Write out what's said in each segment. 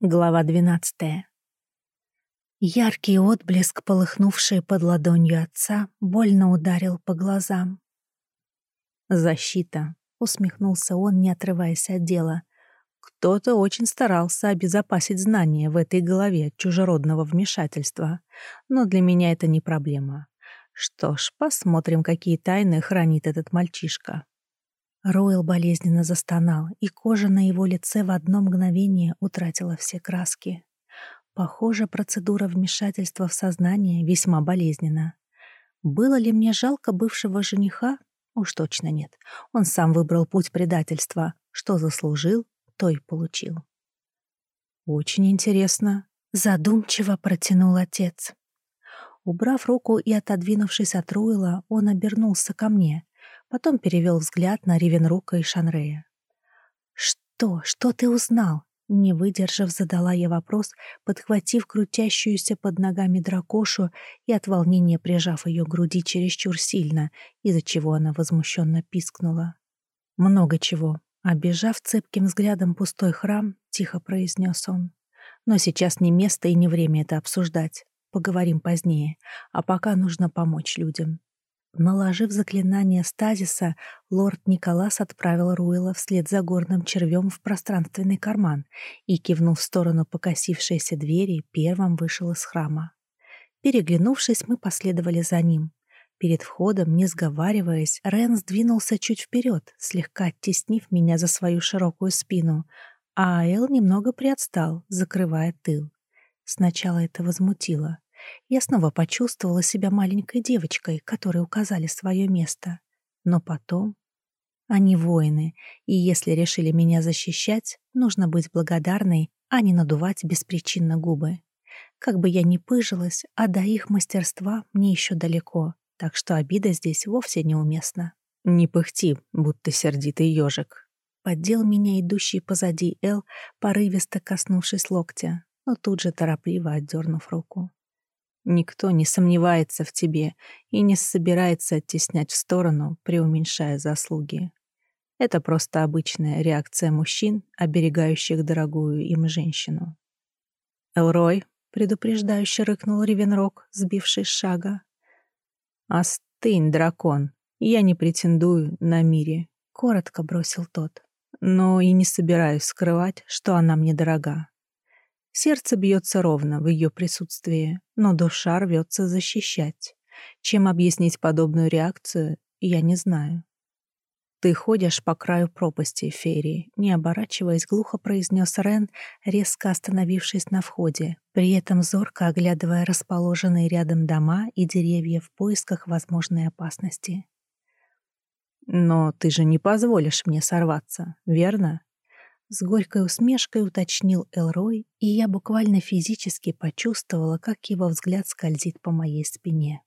Глава двенадцатая. Яркий отблеск, полыхнувший под ладонью отца, больно ударил по глазам. «Защита», — усмехнулся он, не отрываясь от дела. «Кто-то очень старался обезопасить знания в этой голове чужеродного вмешательства, но для меня это не проблема. Что ж, посмотрим, какие тайны хранит этот мальчишка». Ройл болезненно застонал, и кожа на его лице в одно мгновение утратила все краски. Похоже, процедура вмешательства в сознание весьма болезненна. Было ли мне жалко бывшего жениха? Уж точно нет. Он сам выбрал путь предательства. Что заслужил, то и получил. «Очень интересно», — задумчиво протянул отец. Убрав руку и отодвинувшись от Руэла, он обернулся ко мне, Потом перевел взгляд на Ривенрука и Шанрея. «Что? Что ты узнал?» Не выдержав, задала я вопрос, подхватив крутящуюся под ногами дракошу и от волнения прижав ее к груди чересчур сильно, из-за чего она возмущенно пискнула. «Много чего», Обежав цепким взглядом пустой храм, тихо произнес он. «Но сейчас не место и не время это обсуждать. Поговорим позднее. А пока нужно помочь людям. Наложив заклинание стазиса, лорд Николас отправил Руэла вслед за горным червем в пространственный карман и, кивнув в сторону покосившейся двери, первым вышел из храма. Переглянувшись, мы последовали за ним. Перед входом, не сговариваясь, Рен сдвинулся чуть вперед, слегка оттеснив меня за свою широкую спину, а Эл немного приотстал, закрывая тыл. Сначала это возмутило. Я снова почувствовала себя маленькой девочкой, которой указали свое место. Но потом... Они воины, и если решили меня защищать, нужно быть благодарной, а не надувать беспричинно губы. Как бы я ни пыжилась, а до их мастерства мне еще далеко, так что обида здесь вовсе неуместна. «Не пыхти, будто сердитый ежик», поддел меня идущий позади Эл, порывисто коснувшись локтя, но тут же торопливо отдернув руку. Никто не сомневается в тебе и не собирается оттеснять в сторону, преуменьшая заслуги. Это просто обычная реакция мужчин, оберегающих дорогую им женщину. «Элрой», — предупреждающе рыкнул Ривенрок, сбивший с шага. «Остынь, дракон, я не претендую на мире», — коротко бросил тот. «Но и не собираюсь скрывать, что она мне дорога. Сердце бьется ровно в ее присутствии, но душа рвется защищать. Чем объяснить подобную реакцию, я не знаю. «Ты ходишь по краю пропасти, Ферри», — не оборачиваясь, глухо произнес Рен, резко остановившись на входе, при этом зорко оглядывая расположенные рядом дома и деревья в поисках возможной опасности. «Но ты же не позволишь мне сорваться, верно?» С горькой усмешкой уточнил Элрой, и я буквально физически почувствовала, как его взгляд скользит по моей спине.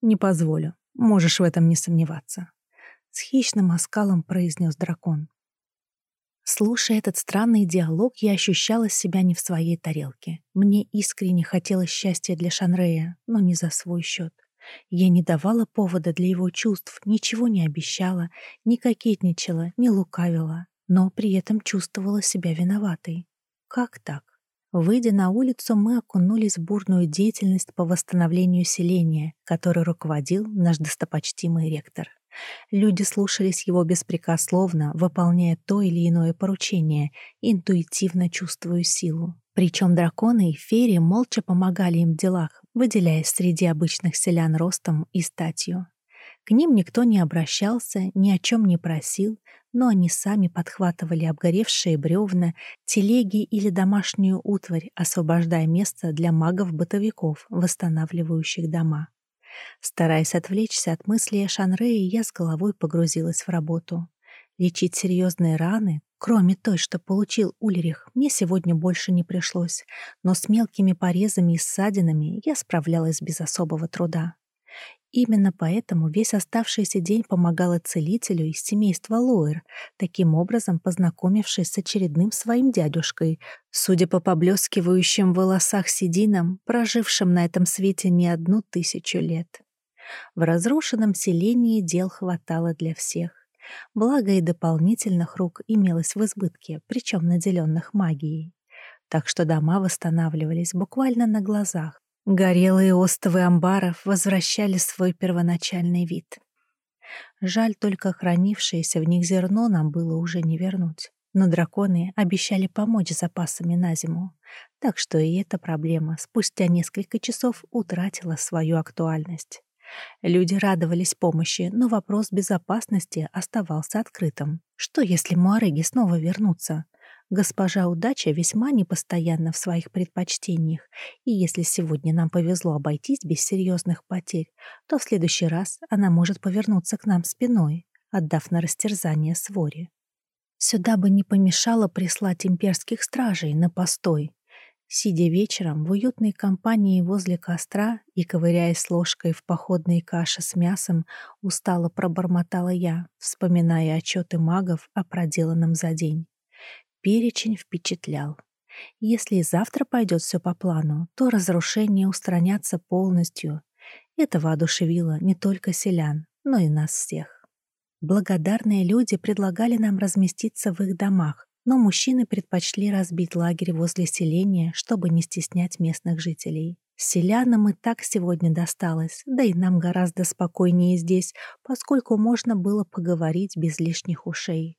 «Не позволю. Можешь в этом не сомневаться», — с хищным оскалом произнес дракон. Слушая этот странный диалог, я ощущала себя не в своей тарелке. Мне искренне хотелось счастья для Шанрея, но не за свой счет. Я не давала повода для его чувств, ничего не обещала, не кокетничала, не лукавила но при этом чувствовала себя виноватой. Как так? Выйдя на улицу, мы окунулись в бурную деятельность по восстановлению селения, которой руководил наш достопочтимый ректор. Люди слушались его беспрекословно, выполняя то или иное поручение, интуитивно чувствуя силу. Причем драконы и феи молча помогали им в делах, выделяясь среди обычных селян ростом и статью. К ним никто не обращался, ни о чем не просил, но они сами подхватывали обгоревшие бревна, телеги или домашнюю утварь, освобождая место для магов-бытовиков, восстанавливающих дома. Стараясь отвлечься от мыслей о Шанрее, я с головой погрузилась в работу. Лечить серьезные раны, кроме той, что получил Ульрих, мне сегодня больше не пришлось, но с мелкими порезами и ссадинами я справлялась без особого труда. Именно поэтому весь оставшийся день помогала целителю из семейства Лоэр, таким образом познакомившись с очередным своим дядюшкой, судя по поблескивающим волосах сединам, прожившим на этом свете не одну тысячу лет. В разрушенном селении дел хватало для всех. Благо и дополнительных рук имелось в избытке, причем наделенных магией. так что дома восстанавливались буквально на глазах. Горелые остовы амбаров возвращали свой первоначальный вид. Жаль только хранившееся в них зерно нам было уже не вернуть. Но драконы обещали помочь запасами на зиму, так что и эта проблема спустя несколько часов утратила свою актуальность. Люди радовались помощи, но вопрос безопасности оставался открытым. Что, если Муареги снова вернутся? Госпожа Удача весьма непостоянна в своих предпочтениях, и если сегодня нам повезло обойтись без серьезных потерь, то в следующий раз она может повернуться к нам спиной, отдав на растерзание своре. Сюда бы не помешало прислать имперских стражей на постой. Сидя вечером в уютной компании возле костра и ковыряясь ложкой в походной каше с мясом, устало пробормотала я, вспоминая отчеты магов о проделанном за день. Перечень впечатлял. Если завтра пойдет все по плану, то разрушения устранятся полностью. Это воодушевило не только селян, но и нас всех. Благодарные люди предлагали нам разместиться в их домах, но мужчины предпочли разбить лагерь возле селения, чтобы не стеснять местных жителей. Селянам и так сегодня досталось, да и нам гораздо спокойнее здесь, поскольку можно было поговорить без лишних ушей.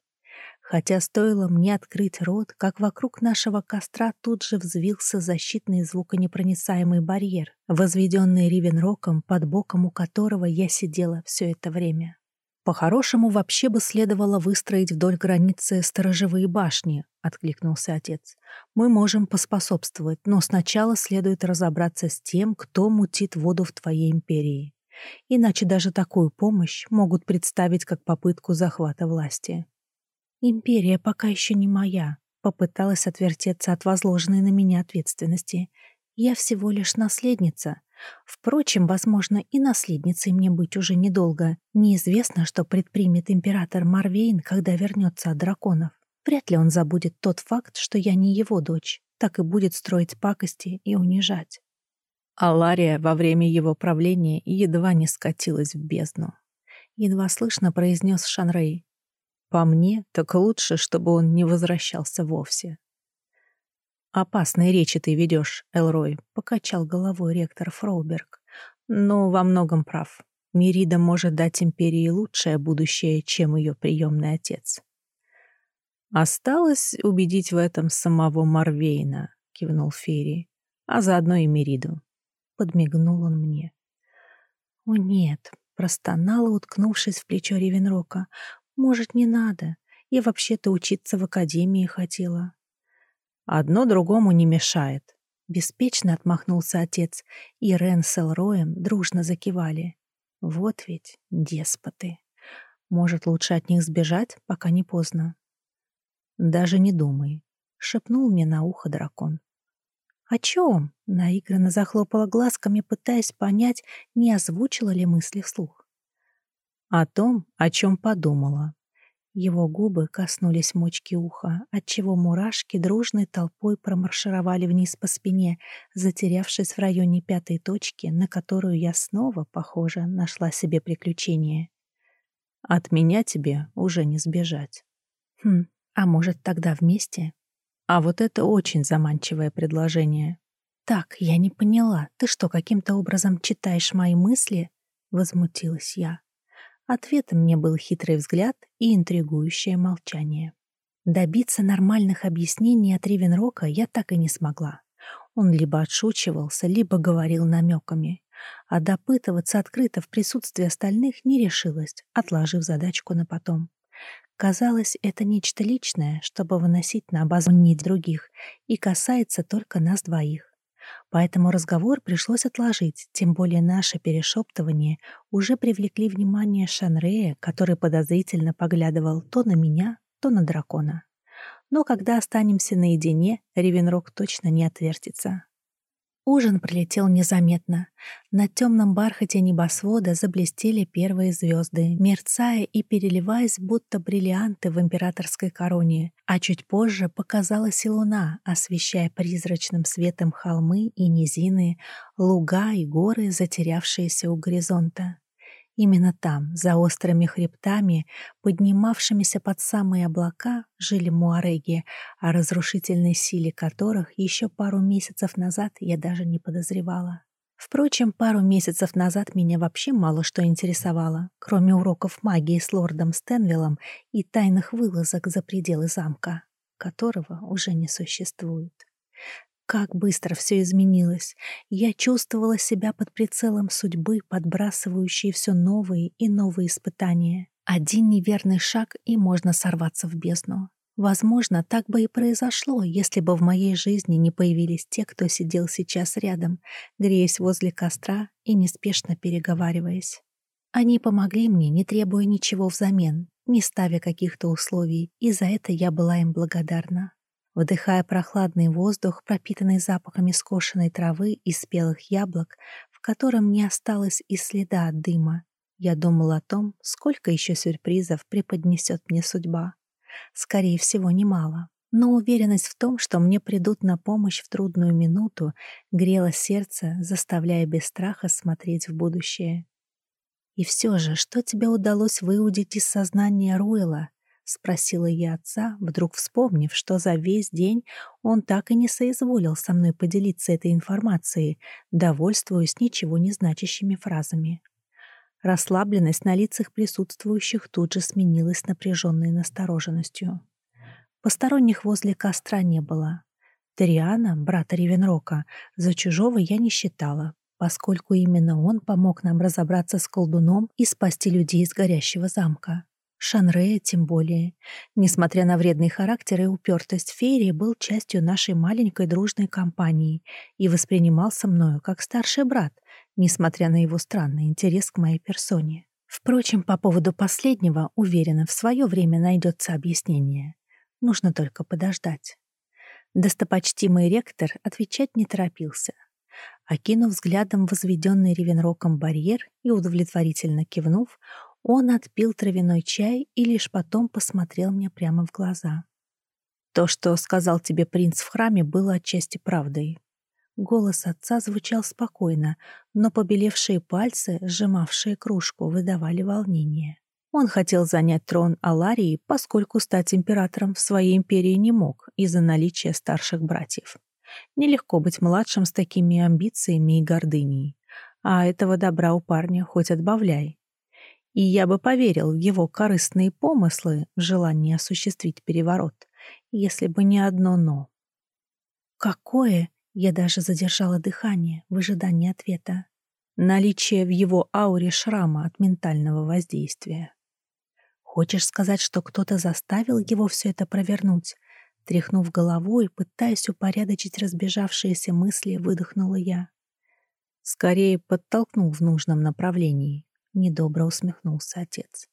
Хотя стоило мне открыть рот, как вокруг нашего костра тут же взвился защитный звуконепроницаемый барьер, возведенный Ривенроком, под боком у которого я сидела все это время. «По-хорошему, вообще бы следовало выстроить вдоль границы сторожевые башни», — откликнулся отец. «Мы можем поспособствовать, но сначала следует разобраться с тем, кто мутит воду в твоей империи. Иначе даже такую помощь могут представить как попытку захвата власти». «Империя пока еще не моя», — попыталась отвертеться от возложенной на меня ответственности. «Я всего лишь наследница, Впрочем, возможно, и наследницей мне быть уже недолго. Неизвестно, что предпримет император Марвейн, когда вернется от драконов. Вряд ли он забудет тот факт, что я не его дочь, так и будет строить пакости и унижать. Алария во время его правления едва не скатилась в бездну. Едва слышно произнес Шанрей. «По мне, так лучше, чтобы он не возвращался вовсе». «Опасные речи ты ведешь, Элрой», — покачал головой ректор Фроуберг. «Но во многом прав. Мирида может дать Империи лучшее будущее, чем ее приемный отец». «Осталось убедить в этом самого Марвейна», — кивнул Ферри, «а заодно и Мириду». Подмигнул он мне. «О нет», — простонала, уткнувшись в плечо Ревенрока. «Может, не надо? Я вообще-то учиться в академии хотела. Одно другому не мешает. Беспечно отмахнулся отец, и Рен с Элроем дружно закивали. Вот ведь деспоты. Может, лучше от них сбежать, пока не поздно. Даже не думай, — шепнул мне на ухо дракон. «О чем?» — наигранно захлопала глазками, пытаясь понять, не озвучила ли мысли вслух. «О том, о чем подумала», его губы коснулись мочки уха, отчего мурашки дружной толпой промаршировали вниз по спине, затерявшись в районе пятой точки, на которую я снова, похоже, нашла себе приключение. От меня тебе уже не сбежать. Хм, а может тогда вместе? А вот это очень заманчивое предложение. Так, я не поняла, ты что, каким-то образом читаешь мои мысли? Возмутилась я. Ответом мне был хитрый взгляд и интригующее молчание. Добиться нормальных объяснений от Ривенрока я так и не смогла. Он либо отшучивался, либо говорил намеками. А допытываться открыто в присутствии остальных не решилась, отложив задачку на потом. Казалось, это нечто личное, чтобы выносить на обозрение других, и касается только нас двоих. Поэтому разговор пришлось отложить, тем более наше перешептывание уже привлекли внимание Шанрея, который подозрительно поглядывал то на меня, то на дракона. Но когда останемся наедине, Ревенрог точно не отвертится. Ужин пролетел незаметно. На темном бархате небосвода заблестели первые звезды, мерцая и переливаясь, будто бриллианты в императорской короне, а чуть позже показалась и луна, освещая призрачным светом холмы и низины, луга и горы, затерявшиеся у горизонта. Именно там, за острыми хребтами, поднимавшимися под самые облака, жили муареги, о разрушительной силе которых еще пару месяцев назад я даже не подозревала. Впрочем, пару месяцев назад меня вообще мало что интересовало, кроме уроков магии с лордом Стенвиллом и тайных вылазок за пределы замка, которого уже не существует. Как быстро все изменилось. Я чувствовала себя под прицелом судьбы, подбрасывающей все новые и новые испытания. Один неверный шаг, и можно сорваться в бездну. Возможно, так бы и произошло, если бы в моей жизни не появились те, кто сидел сейчас рядом, греясь возле костра и неспешно переговариваясь. Они помогли мне, не требуя ничего взамен, не ставя каких-то условий, и за это я была им благодарна. Вдыхая прохладный воздух, пропитанный запахами скошенной травы и спелых яблок, в котором не осталось и следа от дыма, я думал о том, сколько еще сюрпризов преподнесет мне судьба. Скорее всего, немало. Но уверенность в том, что мне придут на помощь в трудную минуту, грела сердце, заставляя без страха смотреть в будущее. И все же, что тебе удалось выудить из сознания Руэла? — спросила я отца, вдруг вспомнив, что за весь день он так и не соизволил со мной поделиться этой информацией, довольствуясь ничего не значащими фразами. Расслабленность на лицах присутствующих тут же сменилась напряженной настороженностью. Посторонних возле костра не было. Тариана, брата Ревенрока, за чужого я не считала, поскольку именно он помог нам разобраться с колдуном и спасти людей из горящего замка. Шанрея тем более. Несмотря на вредный характер и упертость, Фейри был частью нашей маленькой дружной компании и воспринимался мною как старший брат, несмотря на его странный интерес к моей персоне. Впрочем, по поводу последнего, уверена, в свое время найдется объяснение. Нужно только подождать. Достопочтимый ректор отвечать не торопился. Окинув взглядом возведенный Ревенроком барьер и удовлетворительно кивнув, он отпил травяной чай и лишь потом посмотрел мне прямо в глаза. «То, что сказал тебе принц в храме, было отчасти правдой». Голос отца звучал спокойно, но побелевшие пальцы, сжимавшие кружку, выдавали волнение. Он хотел занять трон Аларии, поскольку стать императором в своей империи не мог из-за наличия старших братьев. Нелегко быть младшим с такими амбициями и гордыней. А этого добра у парня хоть отбавляй и я бы поверил в его корыстные помыслы в желании осуществить переворот, если бы не одно «но». Какое? Я даже задержала дыхание в ожидании ответа. Наличие в его ауре шрама от ментального воздействия. Хочешь сказать, что кто-то заставил его все это провернуть? Тряхнув головой, пытаясь упорядочить разбежавшиеся мысли, выдохнула я. Скорее подтолкнул в нужном направлении. Недобро усмехнулся отец.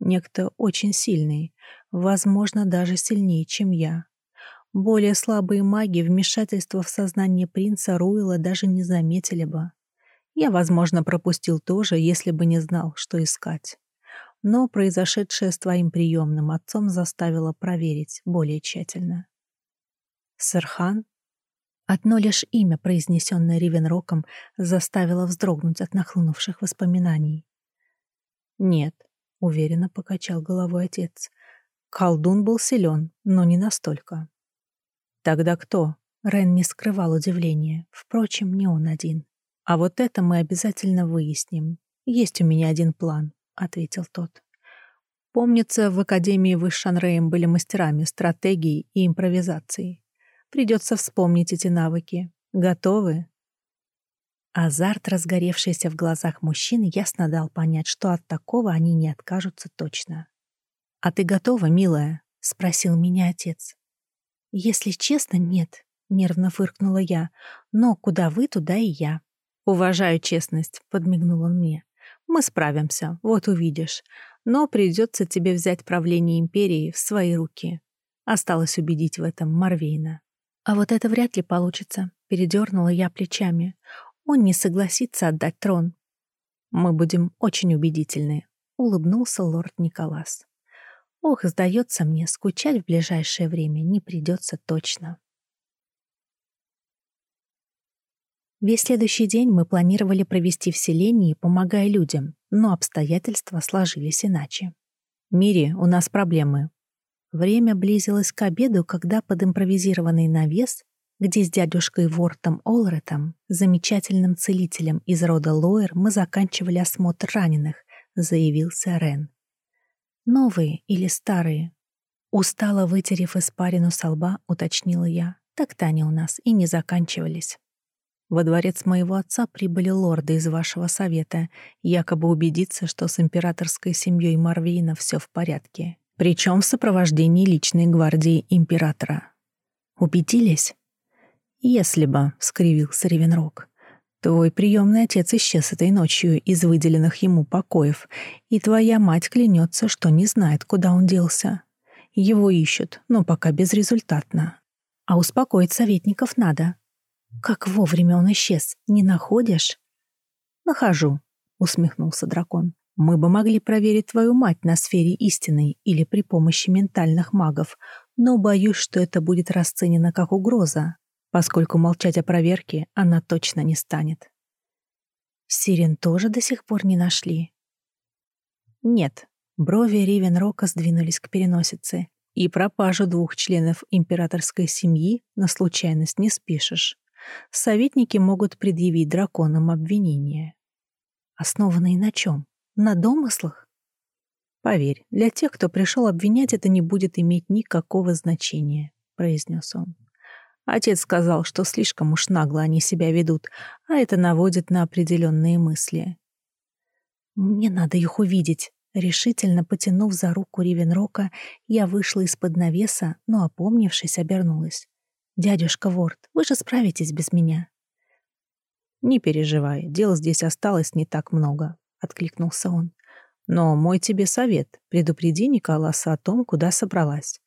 Некто очень сильный, возможно, даже сильнее, чем я. Более слабые маги вмешательства в сознание принца Руила даже не заметили бы. Я, возможно, пропустил тоже, если бы не знал, что искать. Но произошедшее с твоим приемным отцом заставило проверить более тщательно. Сархан? Одно лишь имя, произнесенное Ривенроком, заставило вздрогнуть от нахлынувших воспоминаний. «Нет», — уверенно покачал головой отец. Колдун был силен, но не настолько. «Тогда кто?» Рен не скрывал удивления. Впрочем, не он один. «А вот это мы обязательно выясним. Есть у меня один план», — ответил тот. «Помнится, в Академии вы с Шанреем были мастерами стратегии и импровизации. Придется вспомнить эти навыки. Готовы?» Азарт, разгоревшийся в глазах мужчин, ясно дал понять, что от такого они не откажутся точно. «А ты готова, милая?» — спросил меня отец. «Если честно, нет», — нервно фыркнула я. «Но куда вы, туда и я». «Уважаю честность», — подмигнул он мне. «Мы справимся, вот увидишь. Но придется тебе взять правление империи в свои руки». Осталось убедить в этом Марвейна. «А вот это вряд ли получится», — передернула я плечами он не согласится отдать трон. Мы будем очень убедительны, улыбнулся лорд Николас. Ох, сдается мне, скучать в ближайшее время не придется точно. Весь следующий день мы планировали провести в селении, помогая людям, но обстоятельства сложились иначе. «Мири, у нас проблемы». Время близилось к обеду, когда под импровизированный навес, где с дядюшкой Вортом Олретом, замечательным целителем из рода Лоер, мы заканчивали осмотр раненых, заявился Рен. «Новые или старые?» Устало вытерев испарину со лба, уточнила я. Так-то они у нас и не заканчивались. Во дворец моего отца прибыли лорды из вашего совета, якобы убедиться, что с императорской семьей Марвейна все в порядке. Причем в сопровождении личной гвардии императора. Убедились? Если бы, — скривился Ревенрог, — твой приемный отец исчез этой ночью из выделенных ему покоев, и твоя мать клянется, что не знает, куда он делся. Его ищут, но пока безрезультатно. А успокоить советников надо. Как вовремя он исчез, не находишь? Нахожу, усмехнулся дракон. Мы бы могли проверить твою мать на сфере истины или при помощи ментальных магов, но боюсь, что это будет расценено как угроза, поскольку молчать о проверке она точно не станет. Сирен тоже до сих пор не нашли? Нет. Брови Ривенрока сдвинулись к переносице, и пропажу двух членов императорской семьи на случайность не спишешь советники могут предъявить драконам обвинения. Основанные на чем? На домыслах? Поверь, для тех, кто пришел обвинять, это не будет иметь никакого значения, произнес он. Отец сказал, что слишком уж нагло они себя ведут, а это наводит на определенные мысли. «Мне надо их увидеть», Решительно потянув за руку Ривенрока, я вышла из-под навеса, но, опомнившись, обернулась. «Дядюшка Ворд, вы же справитесь без меня». «Не переживай, дел здесь осталось не так много», — откликнулся он. «Но мой тебе совет — предупреди Николаса о том, куда собралась.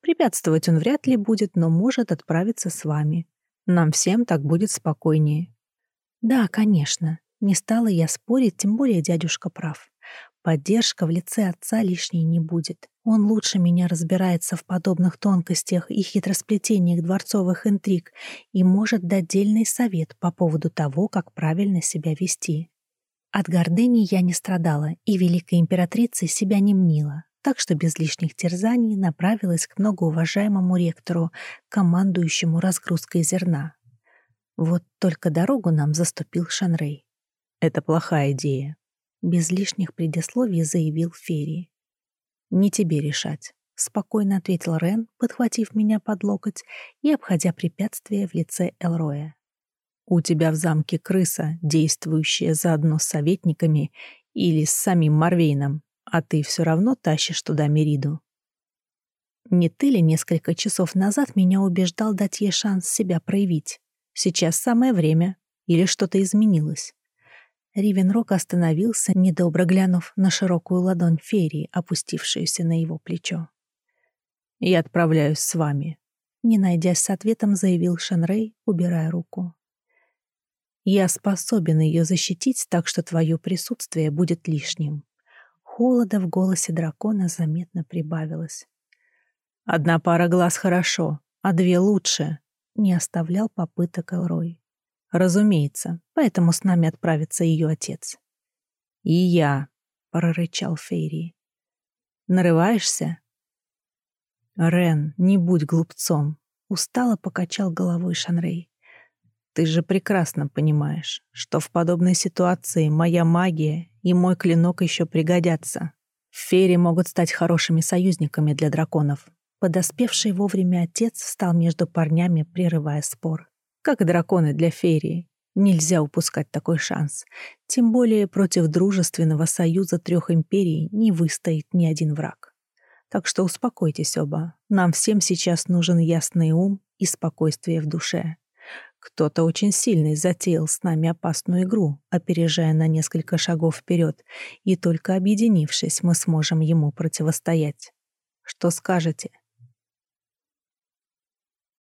Препятствовать он вряд ли будет, но может отправиться с вами. Нам всем так будет спокойнее». «Да, конечно. Не стала я спорить, тем более дядюшка прав. Поддержка в лице отца лишней не будет. Он лучше меня разбирается в подобных тонкостях и хитросплетениях дворцовых интриг и может дать дельный совет по поводу того, как правильно себя вести. От гордыни я не страдала и великой императрицей себя не мнила, так что без лишних терзаний направилась к многоуважаемому ректору, командующему разгрузкой зерна. Вот только дорогу нам заступил Шанрей. «Это плохая идея», без лишних предисловий заявил Ферри. «Не тебе решать», — спокойно ответил Рен, подхватив меня под локоть и обходя препятствие в лице Элроя. «У тебя в замке крыса, действующая заодно с советниками или с самим Марвейном, а ты все равно тащишь туда Мериду». Не ты ли несколько часов назад меня убеждал дать ей шанс себя проявить? Сейчас самое время. Или что-то изменилось? Ривенрок остановился, недобро глянув на широкую ладонь ферии, опустившуюся на его плечо. «Я отправляюсь с вами», — не найдясь с ответом, заявил Шанрей, убирая руку. «Я способен ее защитить, так что твое присутствие будет лишним». Холода в голосе дракона заметно прибавилось. «Одна пара глаз хорошо, а две лучше», — не оставлял попыток Элрой. Разумеется, поэтому с нами отправится ее отец. И я, прорычал Фейри. Нарываешься? Рен, не будь глупцом. Устало покачал головой Шанрей. Ты же прекрасно понимаешь, что в подобной ситуации моя магия и мой клинок еще пригодятся. Фейри могут стать хорошими союзниками для драконов. Подоспевший вовремя отец встал между парнями, прерывая спор как и драконы для ферии. Нельзя упускать такой шанс. Тем более против дружественного союза трех империй не выстоит ни один враг. Так что успокойтесь оба. Нам всем сейчас нужен ясный ум и спокойствие в душе. Кто-то очень сильный затеял с нами опасную игру, опережая на несколько шагов вперед, и только объединившись, мы сможем ему противостоять. Что скажете?